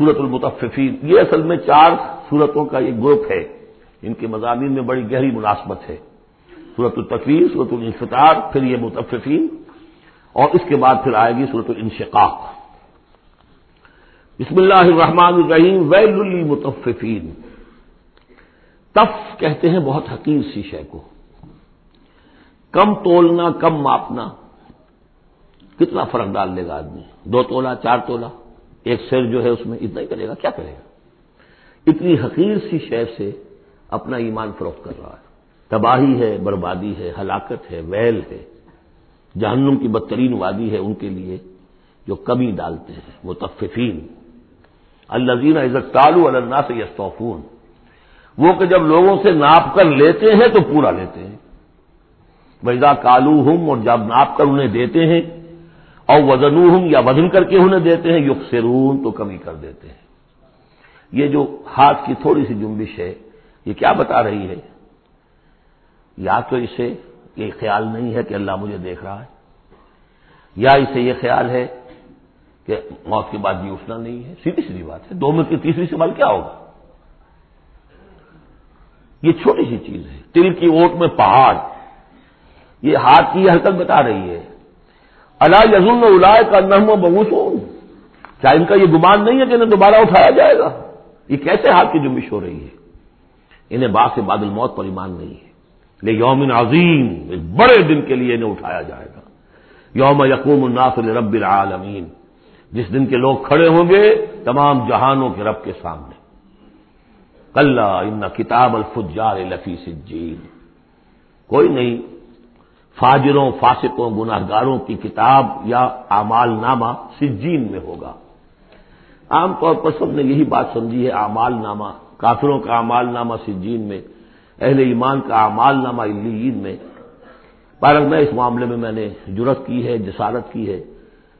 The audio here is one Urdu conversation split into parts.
سورت المتففین۔ یہ اصل میں چار سورتوں کا ایک گروپ ہے۔ ان کے مضامین میں بڑی گہری مناسبت ہے۔ سورت التفیر سورت الانفطار، پھر یہ متففین، اور اس کے بعد پھر آئے گی سورت الانشقاق۔ بسم اللہ الرحمن الرحیم، ویل المتففین تف کہتے ہیں بہت حقیر سی شے کو۔ کم تولنا، کم ماپنا۔ کتنا فرق ڈال لے گا آدمی؟ دو تولا، چار تولا؟ ایک سر جو ہے اس میں اتنا ہی کرے گا، کیا کرے گا؟ اتنی حقیر سی شے سے اپنا ایمان فروخت کر رہا ہے۔ تباہی ہے، بربادی ہے، ہلاکت ہے، ویل ہے۔ جہنم کی بدترین وادی ہے ان کے لیے جو کمی ڈالتے ہیں وہ تففین الزین عزت تالو اللہ سے یستوفون۔ وہ کہ جب لوگوں سے ناپ کر لیتے ہیں تو پورا لیتے ہیں۔ ویزا کالو ہوں اور جب ناپ کر انہیں دیتے ہیں اور وزن یا وزن کر کے انہیں دیتے ہیں یق تو کمی کر دیتے ہیں۔ یہ جو ہاتھ کی تھوڑی سی جنبش ہے، یہ کیا بتا رہی ہے؟ یا تو اسے یہ خیال نہیں ہے کہ اللہ مجھے دیکھ رہا ہے، یا اسے یہ خیال ہے کہ موت کے بعد بھی اٹھنا نہیں ہے۔ سیدھی سیدھی بات ہے، دو میں کی تیسری سوال کیا ہوگا؟ یہ چھوٹی سی چیز ہے۔ تل کی اوٹ میں پہاڑ، یہ ہاتھ کی حرکت بتا رہی ہے۔ اللہ یزن الائے کا نرم و ببوس کیا ان کا یہ گمان نہیں ہے کہ انہیں دوبارہ اٹھایا جائے گا؟ یہ کیسے ہاتھ کی جمبش ہو رہی ہے؟ انہیں باغ سے بادل موت پر ایمان نہیں ہے۔ لے یومن عظیم ایک بڑے دن کے لیے انہیں اٹھایا جائے گا۔ یوم یقوم الناصر رب العالمین۔ جس دن کے لوگ کھڑے ہوں گے، تمام جہانوں کے رب کے سامنے۔ کل ان کتاب الفجار لفی سجین۔ کوئی نہیں فاجروں، فاسقوں گناہ گاروں کی کتاب یا اعمال نامہ سجین میں ہوگا۔ عام طور پر سب نے یہی بات سمجھی ہے اعمال نامہ کافروں کا اعمال نامہ سجین میں، اہل ایمان کا اعمال نامہ علیین میں۔ پارک میں اس معاملے میں میں نے جرت کی ہے، جسارت کی ہے۔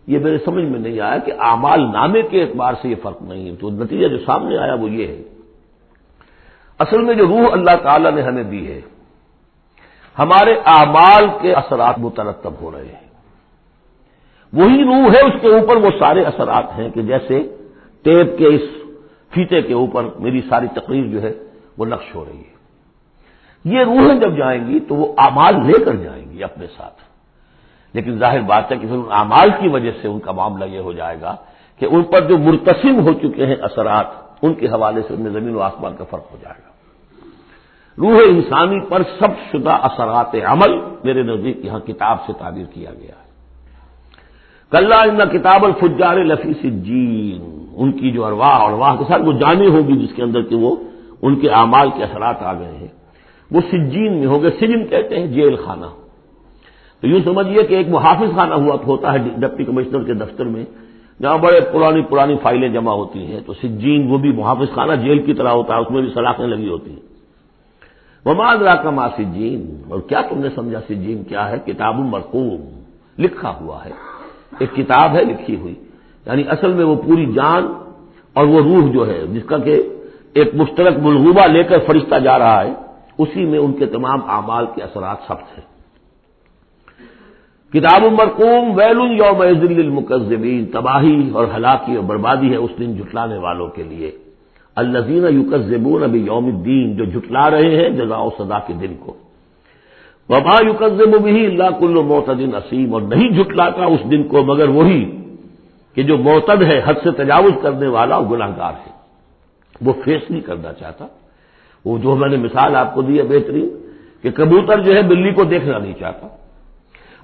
یہ میرے سمجھ میں نہیں آیا کہ اعمال نامے کے اعتبار سے یہ فرق نہیں ہے، تو نتیجہ جو سامنے آیا وہ یہ ہے۔ اصل میں جو روح اللہ تعالی نے ہمیں دی ہے ہمارے اعمال کے اثرات مترتب ہو رہے ہیں۔ وہی روح ہے اس کے اوپر، وہ سارے اثرات ہیں کہ جیسے ٹیپ کے اس فیتے کے اوپر میری ساری تقریر جو ہے وہ نقش ہو رہی ہے۔ یہ روحیں جب جائیں گی تو وہ اعمال لے کر جائیں گی اپنے ساتھ۔ لیکن ظاہر بات ہے کہ پھر ان اعمال کی وجہ سے ان کا معاملہ یہ ہو جائے گا کہ ان پر جو مرتسم ہو چکے ہیں اثرات، ان کے حوالے سے ان میں زمین و آسمان کا فرق ہو جائے گا۔ روح انسانی پر سب شدہ اثرات عمل میرے نزدیک یہاں کتاب سے تعبیر کیا گیا ہے۔ کل ان کتاب الفجار لفی سجین، ان کی جو ارواح ارواح کے ساتھ وہ جانے ہوگی جس کے اندر کہ وہ ان کے اعمال کے اثرات آ گئے ہیں۔ وہ سجین میں ہو گئے سجن کہتے ہیں جیل خانہ۔ تو یوں سمجھیے کہ ایک محافظ خانہ ہوا ہوتا ہے ڈپٹی کمشنر کے دفتر میں، جہاں بڑے پرانی پرانی فائلیں جمع ہوتی ہیں۔ تو سجین وہ بھی محافظ خانہ جیل کی طرح ہوتا ہے، اس میں بھی سلاخیں لگی ہوتی ہیں۔ وہ مادرا کا ماں سجین اور کیا تم نے سمجھا سجین کیا ہے؟ کتاب مرقوم۔ لکھا ہوا ہے۔ ایک کتاب ہے لکھی ہوئی۔ یعنی اصل میں وہ پوری جان اور وہ روح جو ہے، جس کا کہ ایک مشترک ملغوبہ لے کر فرشتہ جا رہا ہے، اسی میں ان کے تمام اعمال کے اثرات سب تھے کتاب مرقوم ویل یوم المکزبین تباہی اور ہلاکی اور بربادی ہے اس دن جٹلانے والوں کے لیے۔ الزین یوکزبون ابھی یوم الدین، جو جٹلا رہے ہیں جزا و سدا کے دن کو۔ وبا یوکزب بھی اللہ کل معتدن اسیم، اور نہیں جٹلاتا اس دن کو مگر وہی کہ جو معتد ہے، حد سے تجاوز کرنے والا گناہ گار ہے۔ وہ فیس نہیں کرنا چاہتا۔ وہ جو میں نے مثال آپ کو دی ہے بہترین، کہ کبوتر جو ہے بلی کو دیکھنا نہیں چاہتا۔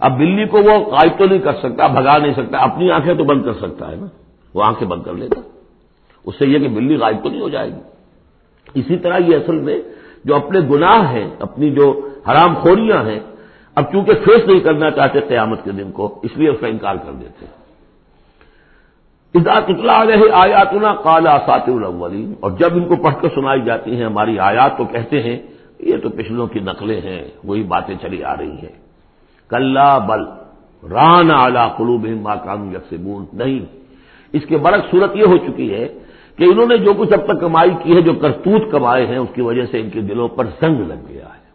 اب بلی کو وہ غائب تو نہیں کر سکتا، بھگا نہیں سکتا، اپنی آنکھیں تو بند کر سکتا ہے نا۔ وہ آنکھیں بند کر لیتا۔ اس سے یہ کہ بلی غائب تو نہیں ہو جائے گی۔ اسی طرح یہ اصل میں جو اپنے گناہ ہیں، اپنی جو حرام خوریاں ہیں، اب چونکہ فیس نہیں کرنا چاہتے قیامت کے دن کو، اس لیے اس کا انکار کر دیتے ادا کتلا رہے آیاتنا کالا سات الاولین، اور جب ان کو پڑھ کر سنائی جاتی ہیں ہماری آیات تو کہتے ہیں، یہ تو پچھلوں کی نقلیں ہیں، وہی باتیں چلی آ رہی ہیں۔ کل بل ران اعلی قلوب ماں کام یکسبون، نہیں۔ اس کے برق صورت یہ ہو چکی ہے کہ انہوں نے جو کچھ اب تک کمائی کی ہے، جو کرتوت کمائے ہیں، اس کی وجہ سے ان کے دلوں پر زنگ لگ گیا ہے۔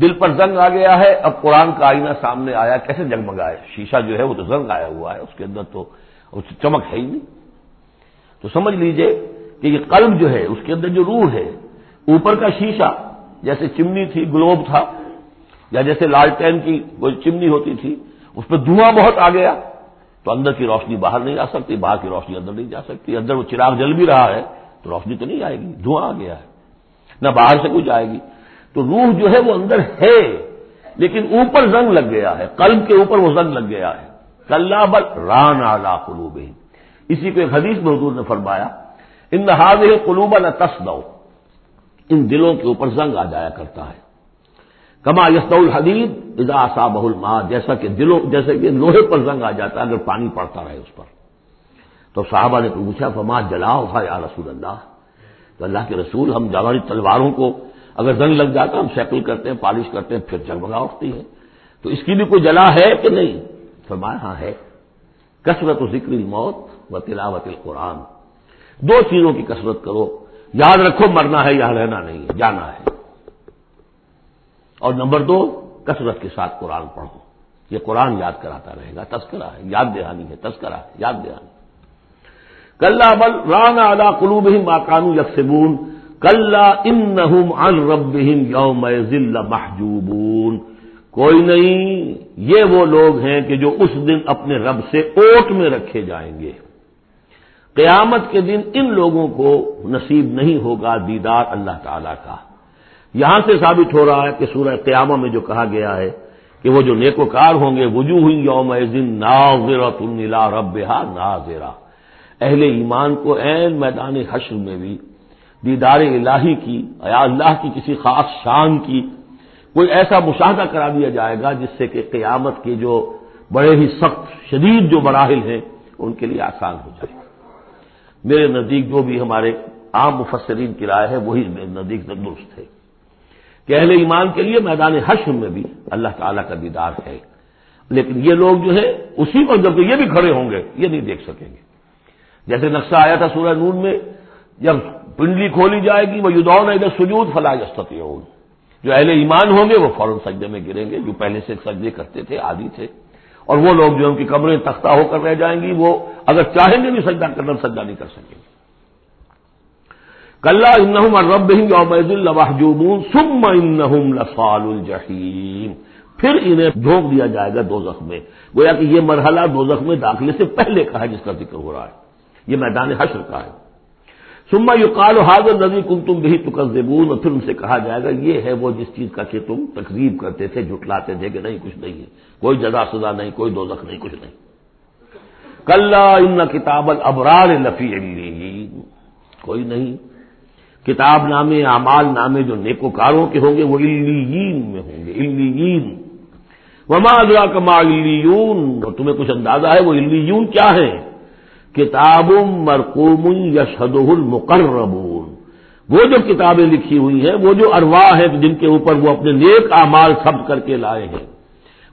دل پر زنگ آ گیا ہے۔ اب قرآن کا آئینہ سامنے آیا، کیسے جگمگائے؟ شیشہ جو ہے وہ تو زنگ آیا ہوا ہے، اس کے اندر تو چمک ہے ہی نہیں۔ تو سمجھ لیجیے کہ یہ قلب جو ہے، اس کے اندر جو روح ہے، اوپر کا شیشہ، جیسے چمنی تھی، گلوب تھا، یا جیسے لالٹین کی کوئی چمنی ہوتی تھی، اس پہ دھواں بہت آ گیا۔ تو اندر کی روشنی باہر نہیں آ سکتی، باہر کی روشنی اندر نہیں جا سکتی۔ اندر وہ چراغ جل بھی رہا ہے تو روشنی تو نہیں آئے گی، دھواں آ گیا ہے۔ نہ باہر سے کچھ آئے گی۔ تو روح جو ہے وہ اندر ہے، لیکن اوپر زنگ لگ گیا ہے، قلب کے اوپر وہ زنگ لگ گیا ہے۔ کل بل ران آلہ قلوب اسی کو ایک حدیث میں حضور نے فرمایا، ان نہاد قلوبہ نہ تس دو ان دلوں کے اوپر زنگ آ جایا کرتا ہے۔ کما یس الحدید ادا آسا بہل ماں جیسا کہ دلوں جیسے کہ لوہے پر زنگ آ جاتا ہے اگر پانی پڑتا رہے اس پر۔ تو صحابہ نے پوچھا، فما جلاؤ؟ تھا یا رسول اللہ، تو اللہ کے رسول ہم ہماری تلواروں کو اگر زنگ لگ جاتا ہم سیکل کرتے ہیں، پالش کرتے ہیں، پھر جگمگا اٹھتی ہے۔ تو اس کی بھی کوئی جلا ہے کہ نہیں؟ فرمایا ہاں ہے۔ کثرت و ذکر موت و تلاوت القرآن۔ دو چیزوں کی کثرت کرو۔ یاد رکھو، مرنا ہے یا رہنا نہیں ہے، جانا ہے۔ اور نمبر دو، کثرت کے ساتھ قرآن پڑھو۔ یہ قرآن یاد کراتا رہے گا، تذکرہ ہے، یاد دہانی ہے، تذکرہ ہے، یاد دہانی۔ کل بل ران اعلی قلوب ماکانو یکسبون۔ کل ان رب یوم ذل محجوبون۔ کوئی نہیں، یہ وہ لوگ ہیں کہ جو اس دن اپنے رب سے اوٹ میں رکھے جائیں گے۔ قیامت کے دن ان لوگوں کو نصیب نہیں ہوگا دیدار اللہ تعالی کا۔ یہاں سے ثابت ہو رہا ہے کہ سورہ قیامہ میں جو کہا گیا ہے کہ وہ جو نیکوکار ہوں گے، وجوہ یوم دن ناظرت نیلا رب ناظرہ۔ اہل ایمان کو عین میدان حشر میں بھی، دیدار الہی کی یا اللہ کی کسی خاص شان کی کوئی ایسا مشاہدہ کرا دیا جائے گا جس سے کہ قیامت کے جو بڑے ہی سخت، شدید جو مراحل ہیں، ان کے لیے آسان ہو جائے۔ گا میرے نزدیک جو بھی ہمارے عام مفسرین کی رائے ہے، وہی میرے نزدیک درست ہے۔ کہ اہل ایمان کے لیے میدان حشر میں بھی اللہ تعالی کا دیدار ہے۔ لیکن یہ لوگ جو ہے، اسی پر جب یہ بھی کھڑے ہوں گے، یہ نہیں دیکھ سکیں گے۔ جیسے نقشہ آیا تھا سورہ نون میں، جب پنڈلی کھولی جائے گی وہ یدون ادھر سجود فلاح استطیعون جو اہل ایمان ہوں گے، وہ فوراً سجدے میں گریں گے۔ جو پہلے سے سجدے کرتے تھے، عادی تھے۔ اور وہ لوگ جو ان کی کمریں تختہ ہو کر رہ جائیں گی، وہ اگر چاہیں گے بھی سجدہ کرنا، سجدہ نہیں کر سکیں گے۔ کل انہم رب یومید الحجوبون سم انہم لفال الجحیم۔ پھر انہیں جھونک دیا جائے گا دو میں۔ گویا کہ یہ مرحلہ دو زخم میں داخلے سے پہلے کا ہے جس کا ذکر ہو رہا ہے۔ یہ میدان حشر کا ہے۔ سما یو کال حاضر نبی کن تم بھی تکزبون اور پھر ان سے کہا جائے گا یہ ہے وہ جس چیز کا کہ تم تقریب کرتے تھے جٹلاتے تھے کہ نہیں، کچھ نہیں ہے۔ کوئی جزا سزا نہیں، کوئی دوزخ نہیں، کچھ نہیں۔ کل ان کتاب البرار لفی کوئی نہیں۔ کتاب نامے، اعمال نامے جو نیکوکاروں کے ہوں گے، وہ الین میں ہوں گے الین وما ادرا کما الون اور تمہیں کچھ اندازہ ہے، وہ الون کیا ہے؟ کتاب مرقوم یشد المقربون۔ وہ جو کتابیں لکھی ہوئی ہیں، وہ جو ارواح ہیں، جن کے اوپر وہ اپنے نیک اعمال سب کر کے لائے ہیں،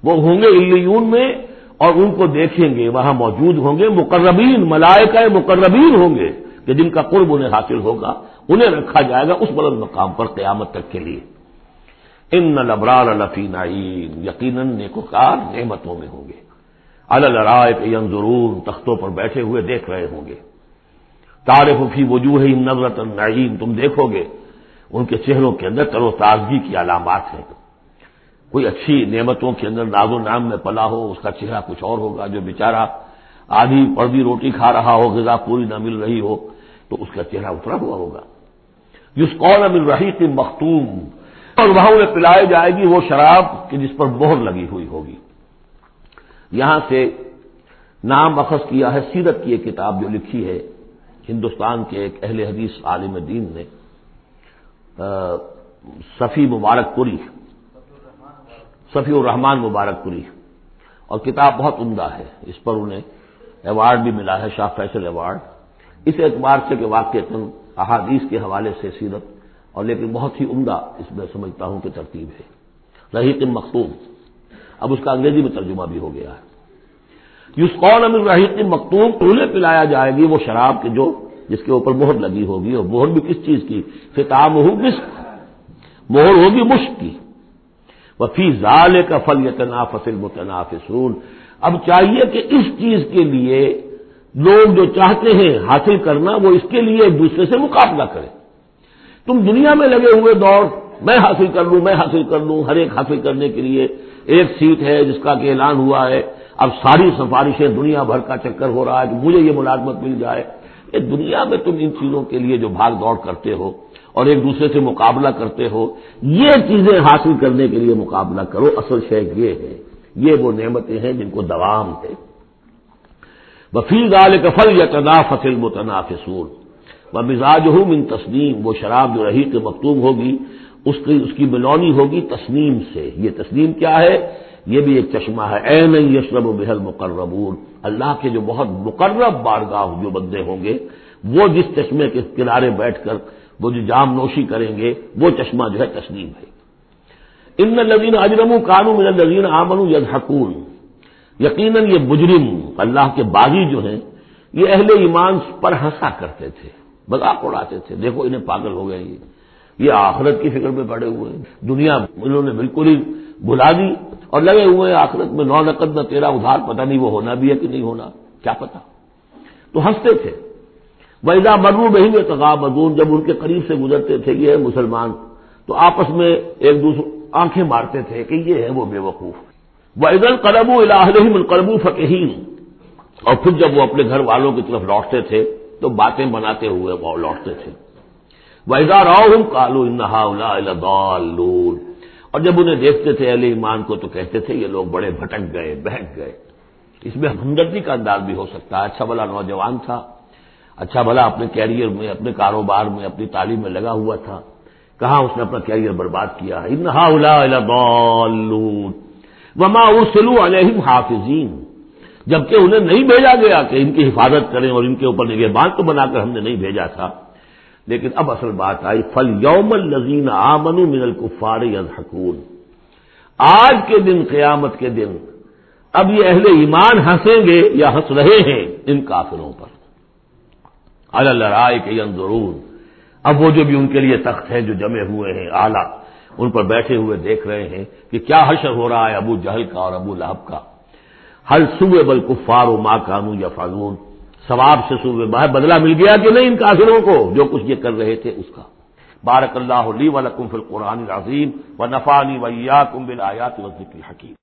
وہ ہوں گے الیون میں اور ان کو دیکھیں گے، وہاں موجود ہوں گے مقربین، ملائکہ مقربین ہوں گے، کہ جن کا قرب انہیں حاصل ہوگا۔ انہیں رکھا جائے گا اس بلند مقام پر قیامت تک کے لیے۔ ان نبرار الفی نعیم، یقیناً نیکوکار نعمتوں میں ہوں گے۔ الرائے کے ضرور تختوں پر بیٹھے ہوئے دیکھ رہے ہوں گے۔ تارف فی وجوہ نظرت النعیم، تم دیکھو گے۔ ان کے چہروں کے اندر تر و تازگی کی علامات ہیں۔ کوئی اچھی نعمتوں کے اندر ناز و نام میں پلا ہو، اس کا چہرہ کچھ اور ہوگا۔ جو بیچارہ آدھی پردی روٹی کھا رہا ہو، غذا پوری نہ مل رہی ہو، تو اس کا چہرہ اترا ہوا ہوگا۔ جس قول مل مختوم۔ اور وہاں انہیں پلائی جائے گی وہ شراب کہ جس پر بہر لگی ہوئی ہوگی۔ یہاں سے نام اخذ کیا ہے، سیرت کی ایک کتاب جو لکھی ہے، ہندوستان کے ایک اہل حدیث عالم دین نے صفی مبارک پوری، صفی الرحمان مبارک پوری۔ اور کتاب بہت عمدہ ہے، اس پر انہیں ایوارڈ بھی ملا ہے، شاہ فیصل ایوارڈ۔ اس اعتبار سے کہ واقع احادیث کے حوالے سے سیرت، اور لیکن بہت ہی عمدہ اس میں سمجھتا ہوں کہ ترتیب ہے۔ رحیق مختوم اب اس کا انگریزی میں ترجمہ بھی ہو گیا ہے۔ یوس قون امر رحیق مختوم انہیں پلایا جائے گی وہ شراب کے جو، جس کے اوپر مہر لگی ہوگی، اور مہر بھی کس چیز کی؟ فتام ہو مسک۔ مہر ہوگی مشک کی۔ وفی ظال کا فل یتنا فصل اب چاہیے کہ اس چیز کے لیے لوگ جو چاہتے ہیں حاصل کرنا، وہ اس کے لیے ایک دوسرے سے مقابلہ کریں۔ تم دنیا میں لگے ہوئے دوڑ، میں حاصل کر لوں، میں حاصل کر لوں، ہر ایک حاصل کرنے کے لیے ایک سیٹ ہے جس کا کہ اعلان ہوا ہے۔ اب ساری سفارشیں دنیا بھر کا چکر ہو رہا ہے کہ مجھے یہ ملازمت مل جائے۔ یہ دنیا میں تم ان چیزوں کے لیے جو بھاگ دوڑ کرتے ہو اور ایک دوسرے سے مقابلہ کرتے ہو، یہ چیزیں حاصل کرنے کے لیے مقابلہ کرو۔ اصل شے یہ ہے، یہ وہ نعمتیں ہیں جن کو دوام ہے۔ وفی غال کفل یا تنا فصل متنافسون و مزاج ہوں من تسنیم، وہ شراب جو رہی کہ مکتوب ہوگی، اس کی اس کی ملونی ہوگی تسنیم سے. یہ تسنیم کیا ہے؟ یہ بھی ایک چشمہ ہے. اے نہیں یشرب و بحل مقربور اللہ کے جو بہت مقرب بارگاہ جو بندے ہوں گے، وہ جس چشمے کے کنارے بیٹھ کر وہ جو جام نوشی کریں گے، وہ چشمہ جو ہے تسنیم ہے. ان لذین اجرم کانو من لذین آمن ید یقیناً یہ مجرم اللہ کے باغی جو ہیں، یہ اہل ایمان پر ہنسا کرتے تھے، مذاق اڑاتے تھے۔ دیکھو انہیں پاگل ہو گئے یہ۔ یہ آخرت کی فکر میں پڑے ہوئے ہیں۔ دنیا انہوں نے بالکل ہی بلا دی اور لگے ہوئے آخرت میں، نو نقد نہ تیرا ادھار، پتہ نہیں وہ ہونا بھی ہے کہ نہیں ہونا۔ کیا پتا تو ہنستے تھے۔ ویزا مرو بہن میں تغاب جب ان کے قریب سے گزرتے تھے، یہ مسلمان، تو آپس میں ایک دوسرے، آنکھیں مارتے تھے کہ یہ ہے وہ بے وقوف۔ وہ عید القلب الہم القلب فقین اور پھر جب وہ اپنے گھر والوں کی طرف لوٹتے تھے، تو باتیں بناتے ہوئے وہ لوٹتے تھے۔ ویزا راؤ کالو انہا اور جب انہیں دیکھتے تھے اہل ایمان کو، تو کہتے تھے، یہ لوگ بڑے بھٹک گئے، بہک گئے۔ اس میں ہمدردی کا انداز بھی ہو سکتا ہے۔ اچھا بھلا نوجوان تھا اچھا بھلا اپنے کیریئر میں، اپنے کاروبار میں، اپنی تعلیم میں لگا ہوا تھا۔ کہاں اس نے اپنا کیریئر برباد کیا؟ انہا وما ارسلو علیہم حافظین۔ جبکہ انہیں نہیں بھیجا گیا کہ ان کی حفاظت کریں اور ان کے اوپر نگہ تو بنا کر ہم نے نہیں بھیجا تھا۔ لیکن اب اصل بات آئی فل یوم الزین آمن من الکفار یضحکون آج کے دن، قیامت کے دن اب یہ اہل ایمان ہنسیں گے یا ہنس رہے ہیں ان کافروں پر۔ اللہ کے ضرور اب وہ جو بھی ان کے لیے تخت ہیں جو جمے ہوئے ہیں آلہ ان پر بیٹھے ہوئے دیکھ رہے ہیں کہ کیا حشر ہو رہا ہے ابو جہل کا اور ابو لہب کا۔ ہر صوبے بل کفار و ماں قانو یا فاضون ثواب سے صوبے باہر بدلا مل گیا کہ نہیں ان کافروں کو جو کچھ یہ کر رہے تھے اس کا۔ بارک اللہ علی لکم فی القرآن العظیم و نفانی ویا کم بل آیات وزق الحکیم۔